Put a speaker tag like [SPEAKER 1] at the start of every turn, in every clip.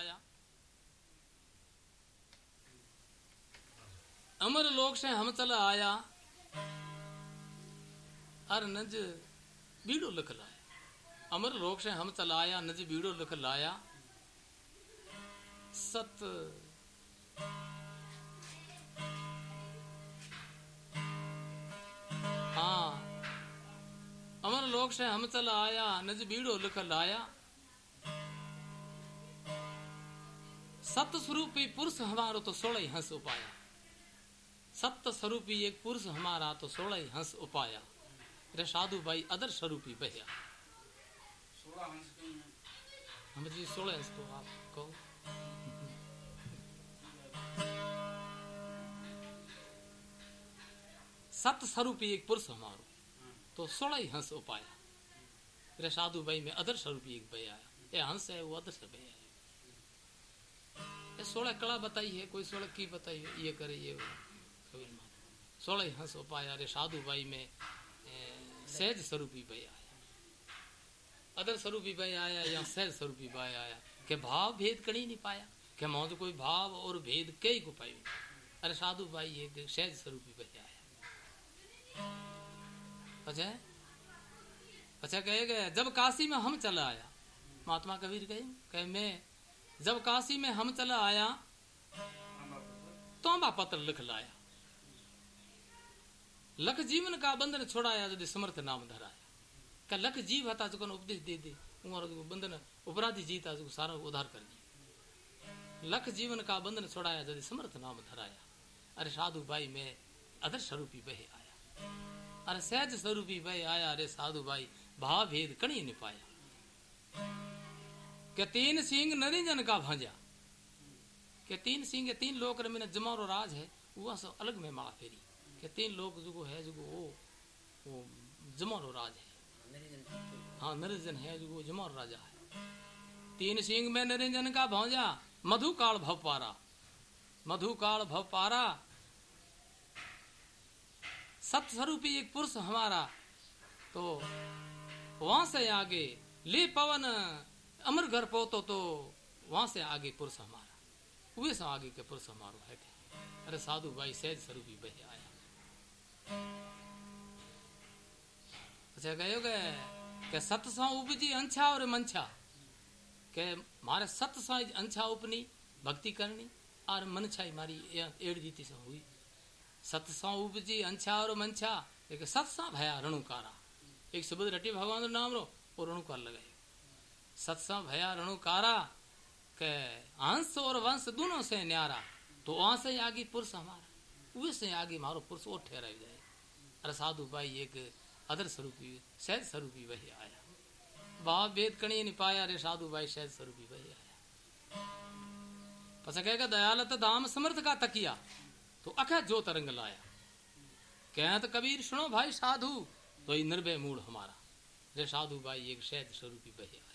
[SPEAKER 1] आया अमर लोक से हम चला आया। अर नज बीड़ो लिख लाया अमर लोक से हम चला आया, नज बीड़ो लिख लाया। सत हाँ अमर लोक से हम चला आया, नज बीड़ो लिख लाया। सत स्वरूपी पुरुष हमारो तो सोलह हंस उपाया। सत्य स्वरूपी एक पुरुष हमारा तो सोलह हंस उपाया। रे साधु भाई अदर स्वरूपी बहया। हम जी सोलह हंस को आप कहो। सत स्वरूपी एक पुरुष हमारो तो सोलह हंस उपाया। रे साधु भाई में अदर स्वरूपी एक बह आया ये हंस है वो अदर से बह आया ये सोलह कला बताई है कोई सोलह की बताई है ये करे ये कबीर मान सोलह ही हंस उपाया रे साधु भाई में सहज स्वरूपी बह आया अदर स्वरूपी बह आया या सहज स्वरूपी बह आया के भाव भेद कड़ी नहीं पाया के मौज कोई भाव और भेद कई को पाई अरे साधु भाई एक सहज स्वरूपी बह आया अच्छा अच्छा कहे गए जब काशी में हम चला आया महात्मा कबीर कहे कहे मैं जब काशी में हम चला आया तोबा पत्र लिख लाया। लख जीवन का बंधन छोड़ाया यदि समर्थ नाम धराया। का लख जीव हता, जो उपदेश दे दे बंधन अपराधी जीता जो सारा उधार कर दी लख जीवन का बंधन छोड़ाया यदि समर्थ नाम धराया। अरे साधु भाई, में अदर स्वरूपी बहे आया। अरे सहज स्वरूपी बहे आया, अरे साधु भाई भाव भेद कणी नहीं पाया के तीन सिंह नरिंजन का भांजा। के तीन सिंह तीन लोक में जमारो राज है वह सब अलग में माला फेरी। के तीन लोक जो है जो वो वो जमारो राज है। हाँ नरिंजन है जो वो जमारो राजा है। तीन सिंह में नरिंजन का भांजा मधु काल भव पारा मधु काल भव पारा सत्स्वरूपी एक पुरुष हमारा तो वहाँ से आगे ले पवन अमर घर पोतो तो वहाँ से आगे पुरुष हमारा। वे से आगे के पुरुष हमारो है अरे साधु भाई, सहज स्वरूपी बह आया। अच्छा कहो गए के सत सा उपजी अंछा और मंछा के मारे सत सा अंछा उपनी, भक्ति करनी, और मनछाई मारी एड़ जीती से हुई। सत सा उपजी अंछा और मंछा एक सत सा भया रणुकारा। एक शब्द रटी भगवान नाम रो और रणुकार लगाए। सत्सा भया रणुकारा के अंश और वंश दोनों से न्यारा तो वहाँ से आगे पुरुष हमारा, वे से आगे मारो पुरुष और ठहरा जाए। अरे साधु भाई, एक अदर स्वरूपी सहज स्वरूपी वही आया। भाव वेद कणी नहीं पाया, अरे साधु भाई, सहज स्वरूपी वही आया। पसा कहेगा, दयालत दाम समर्थ का तकिया। तो अख जो तरंग लाया। कह तो कबीर, सुनो भाई साधु तो ये निर्भय मूड हमारा। रे साधु भाई, एक शैद स्वरूपी बहे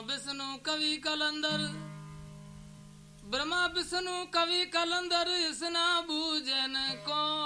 [SPEAKER 1] विष्णु कवि कलंदर ब्रह्मा विष्णु कवि कलंदर इसना बूझन कोई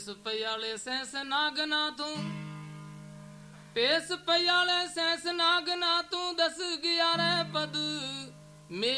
[SPEAKER 1] ਪੇਸ ਪਿਆਲੇ ਸੈਸ ਨਾਗਨਾ ਤੂੰ। ਪੇਸ ਪਿਆਲੇ ਸੈਸ ਨਾਗਨਾ ਤੂੰ ਦਸ ਗਿਆਰੇ ਪਦ ਮੇ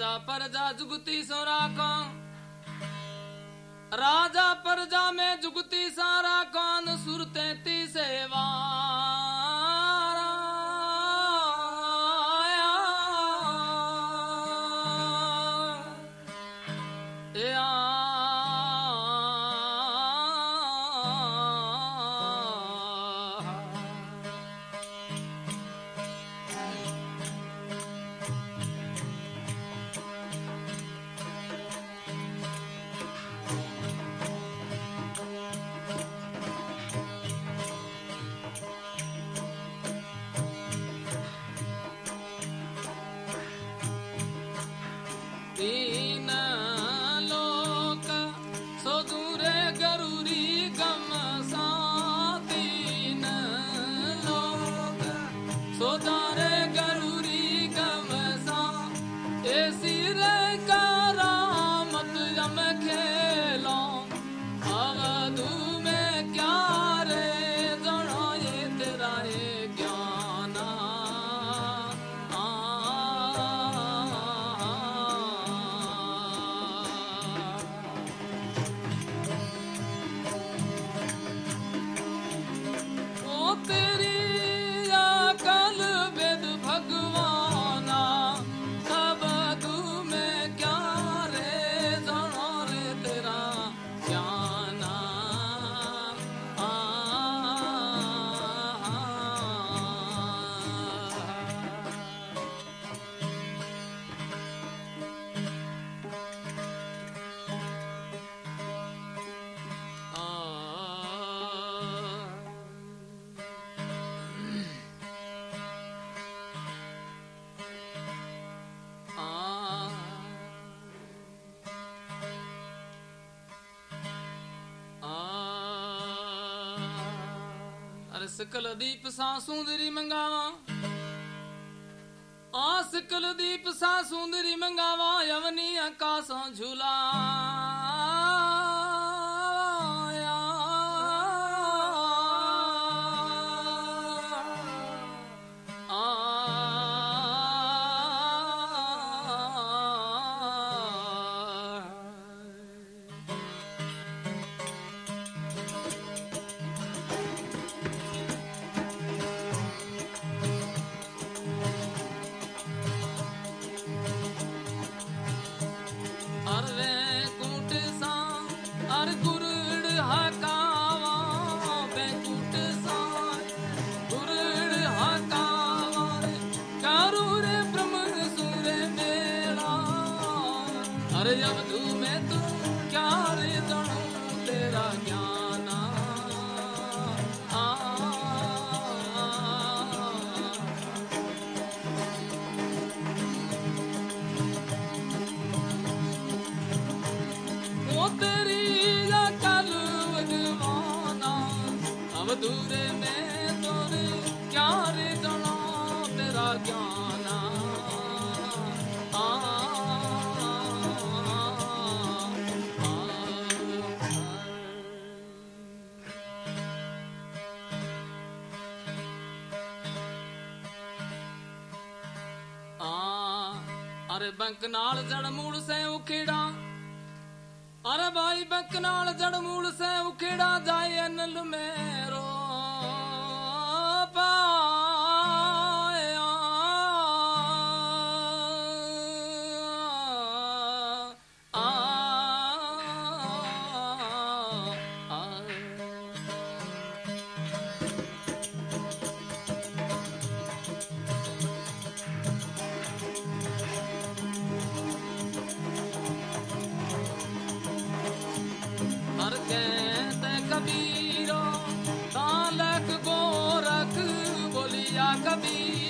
[SPEAKER 1] राजा प्रजा जुगती सोरा कौन राजा प्रजा में जुगती ਸਕਲ ਦੀਪ ਸਾ ਸੁੰਦਰੀ ਮੰਗਾਵਾ। ਆ ਸਕਲ ਦੀਪ ਸਾ ਸੁੰਦਰੀ ਮੰਗਾਵਾ ਯਵਨੀ ਆਕਾਸ਼ਾਂ ਝੂਲਾ। अरे अवधू मैं तू क्या रे जाणू तेरा ज्ञाना। ओ तेरी या कल वजवाना अवधूरे में ਬੰਕ ਨਾਲ ਜੜ ਮੂਲ ਸੇ ਉਖੇੜਾ ਅਰੇ ਭਾਈ ਬੰਕ ਨਾਲ ਜੜ ਮੂਲ ਸੈ ਉਖੇੜਾ ਜਾਏ ਅਨਲ ਮੇਰੋ Kabiro, Tala Kabora Kuboli Kabiro.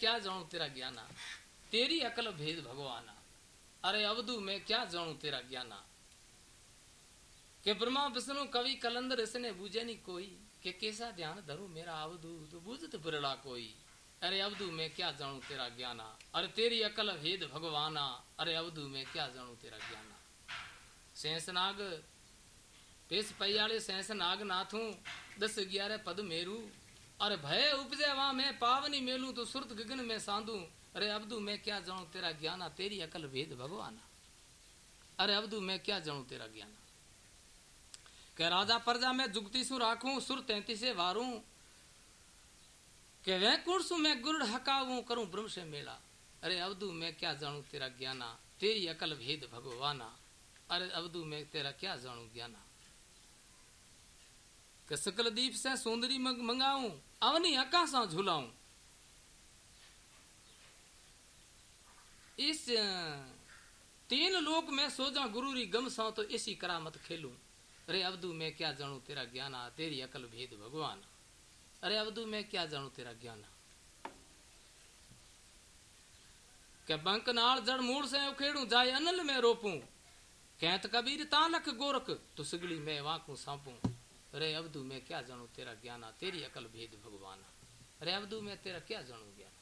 [SPEAKER 1] क्या जानू तेरा ज्ञाना तेरी अकल भेद भगवाना अरे अवधु मैं क्या जानू तेरा ज्ञाना के ब्रह्मा विष्णु कवि कलंदर इसने बूझे नहीं कोई के कैसा ध्यान धरू, मेरा अवधु तो बुझत बुरला कोई। अरे अवधु मैं क्या जानू तेरा ज्ञाना? अरे तेरी अकल भेद भगवाना। अरे अवधु मैं क्या जानू तेरा ज्ञाना? सहसनाग पेश पैयाले सहसनाग नाथू, दस ग्यारह पद मेरू। अरे भय उपजे वहाँ मैं, पावनी मेलू तो सुरत गगन में सांदू। अरे अबदू मैं क्या जानू तेरा ज्ञान? तेरी अकल भेद भगवान। अरे अबदू मैं क्या जानू तेरा ज्ञान? के राजा प्रजा में जुगती सु राखू सुर तैती से वारू के वह कुण सु मैं गुरड हकाऊ करूँ ब्रह्म से मेला अरे अबदू मैं क्या जानू तेरा ज्ञाना तेरी अकल भेद भगवाना अरे अबदू मैं तेरा क्या जानू ज्ञाना કે सकल दीप से सुंदरी मंगाऊ अवनी आकाशा झूलाऊं इस तीन लोक में सोजा गुरु री गम सा तो इसी करामत खेलूं अरे अवधू मैं क्या जानू तेरा ज्ञान? तेरी अकल भेद भगवान। अरे अवधू मैं क्या जानू तेरा ज्ञान? बंक नाल जड़ मूल से उखेड़ू, जाए अनल में रोपू। कैत कबीर तालक गोरख तो सिगड़ी मैं वाकू सांपू। अरे अवधू मैं क्या जानू तेरा ज्ञान? तेरी अकल भेद भगवान। अरे अवधू मैं तेरा क्या जानू ज्ञान?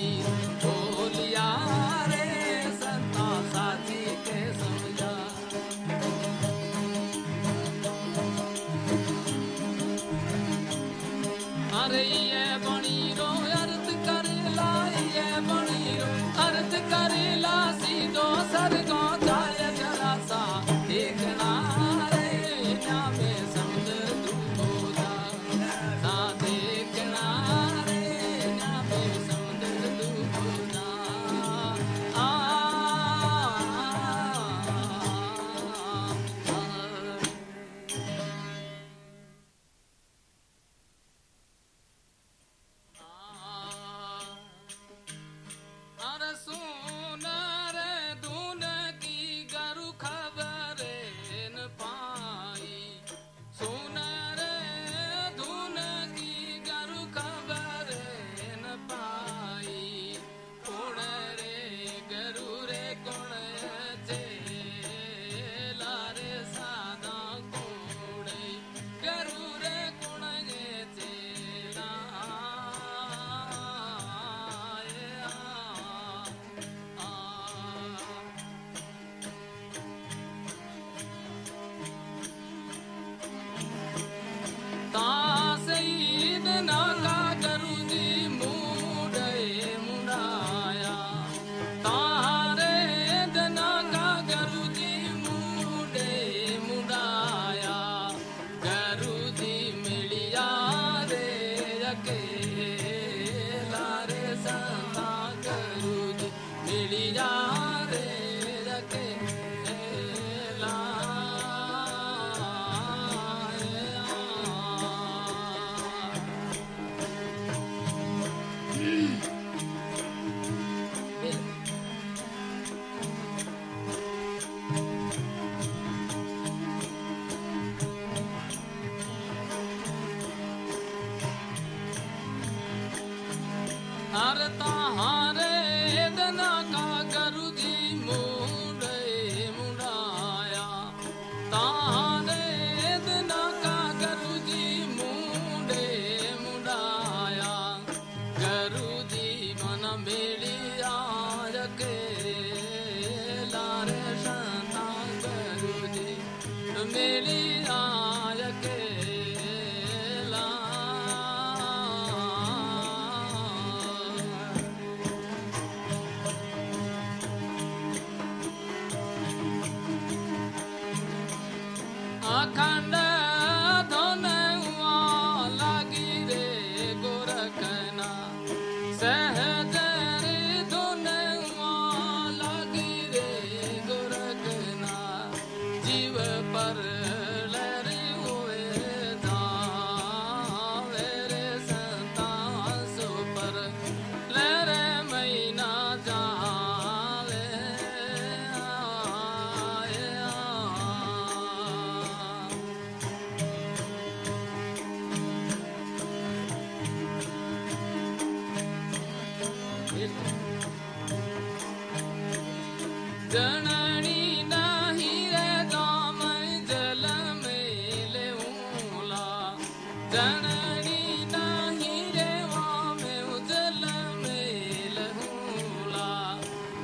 [SPEAKER 1] night.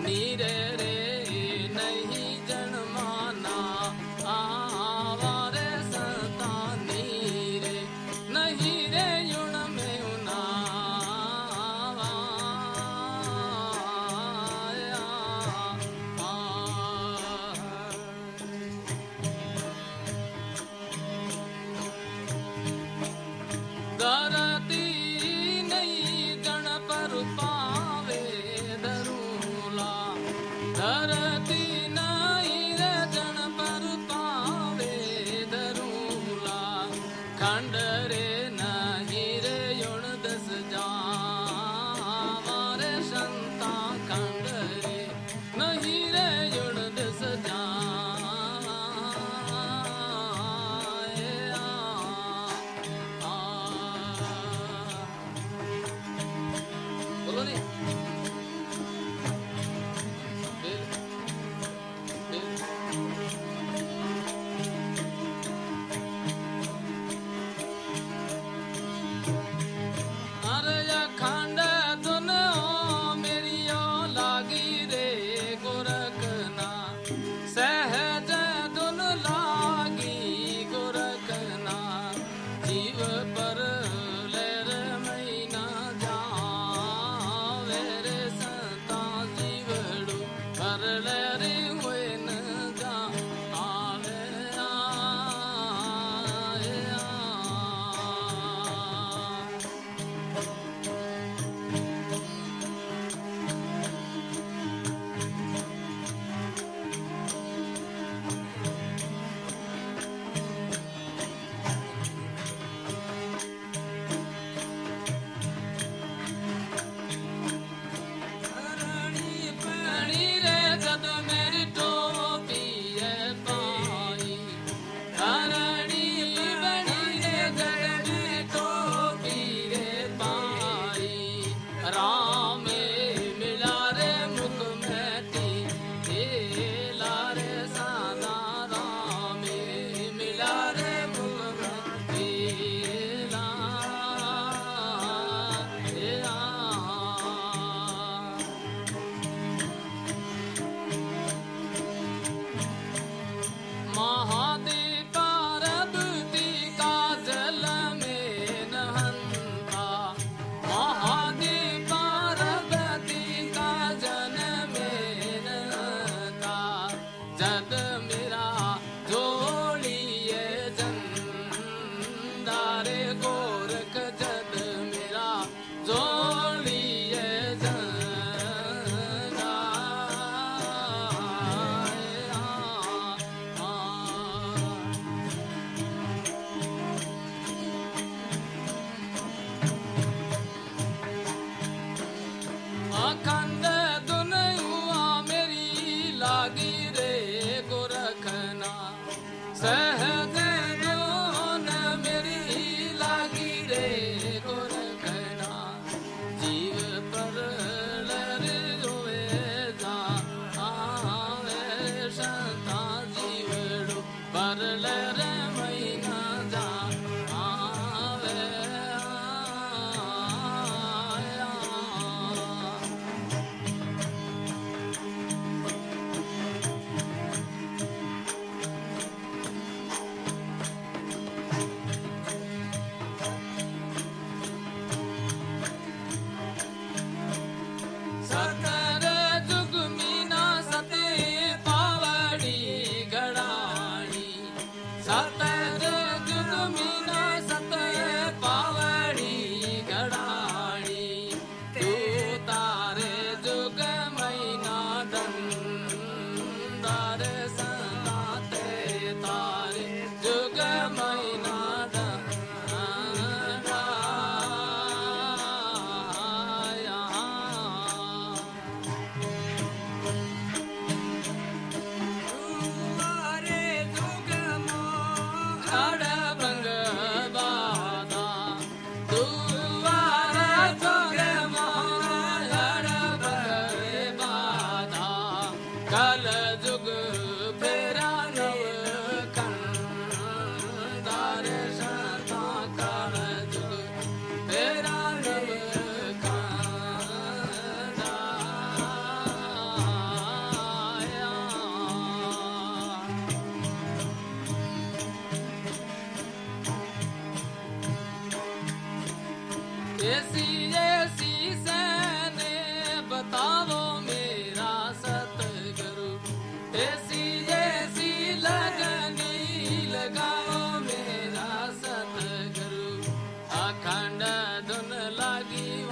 [SPEAKER 1] need it. I love you.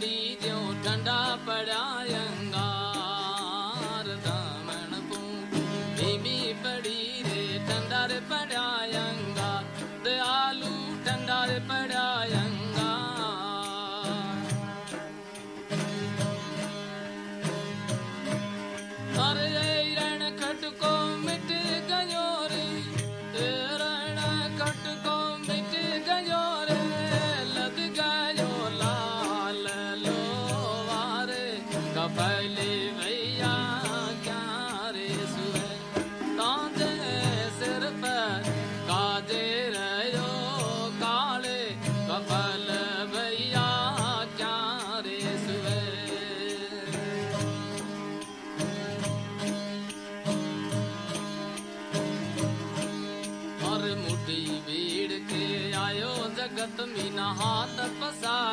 [SPEAKER 1] घड़ी जो डंडा पड़ाया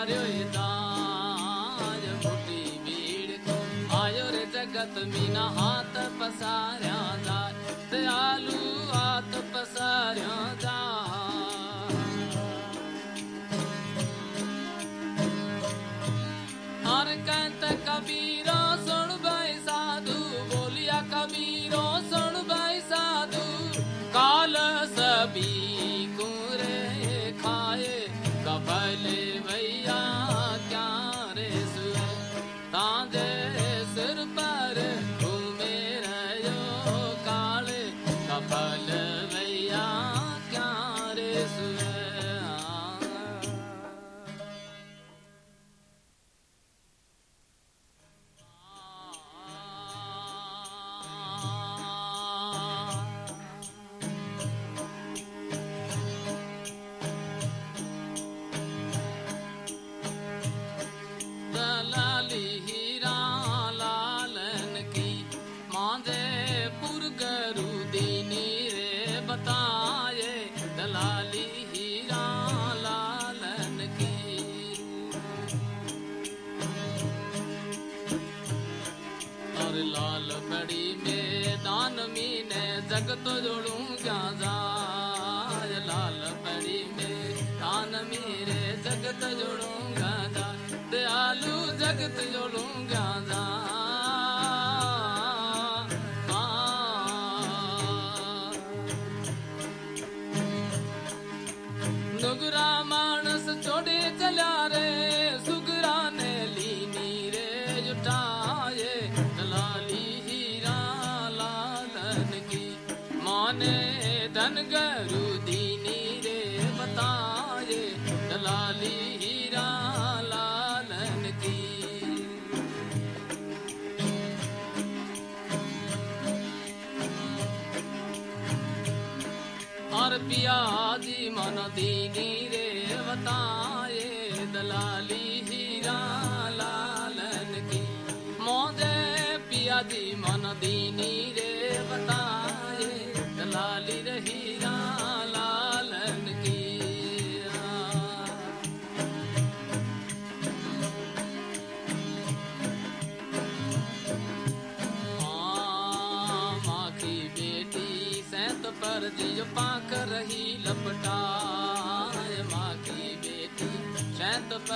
[SPEAKER 1] ीड आयर जगत मीना हा पसार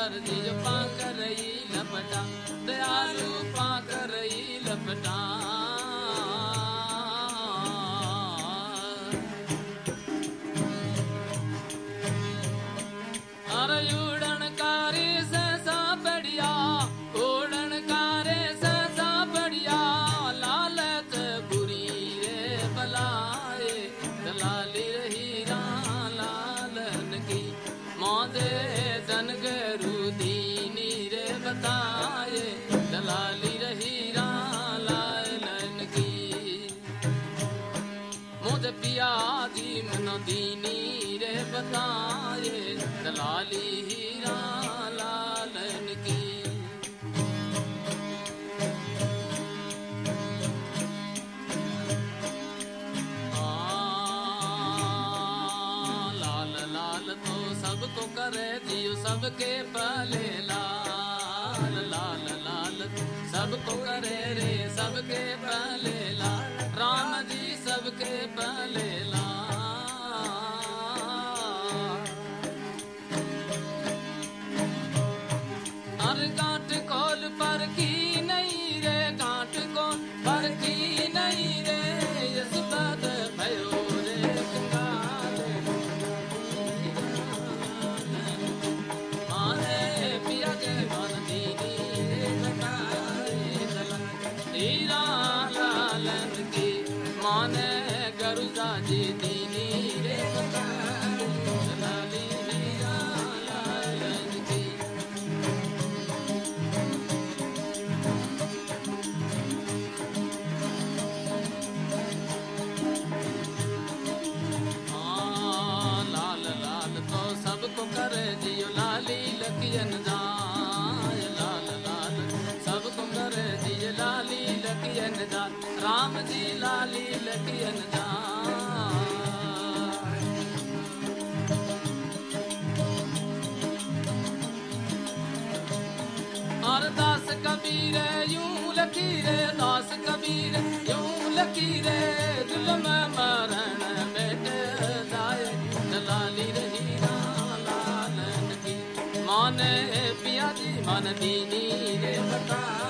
[SPEAKER 1] कर निज पाकर लपटा दयालु रही लपटा। सबके पले लाल लाल लाल सबको करे रे सबके पले लाल राम जी सबके पले लाल राम जी लाली लकियन हरदास कबीर यू लकीर दास कबीर यू लकीरे दुल्ह मरण में लाली रही लाल मान पिया जी मन दीनी रे बता।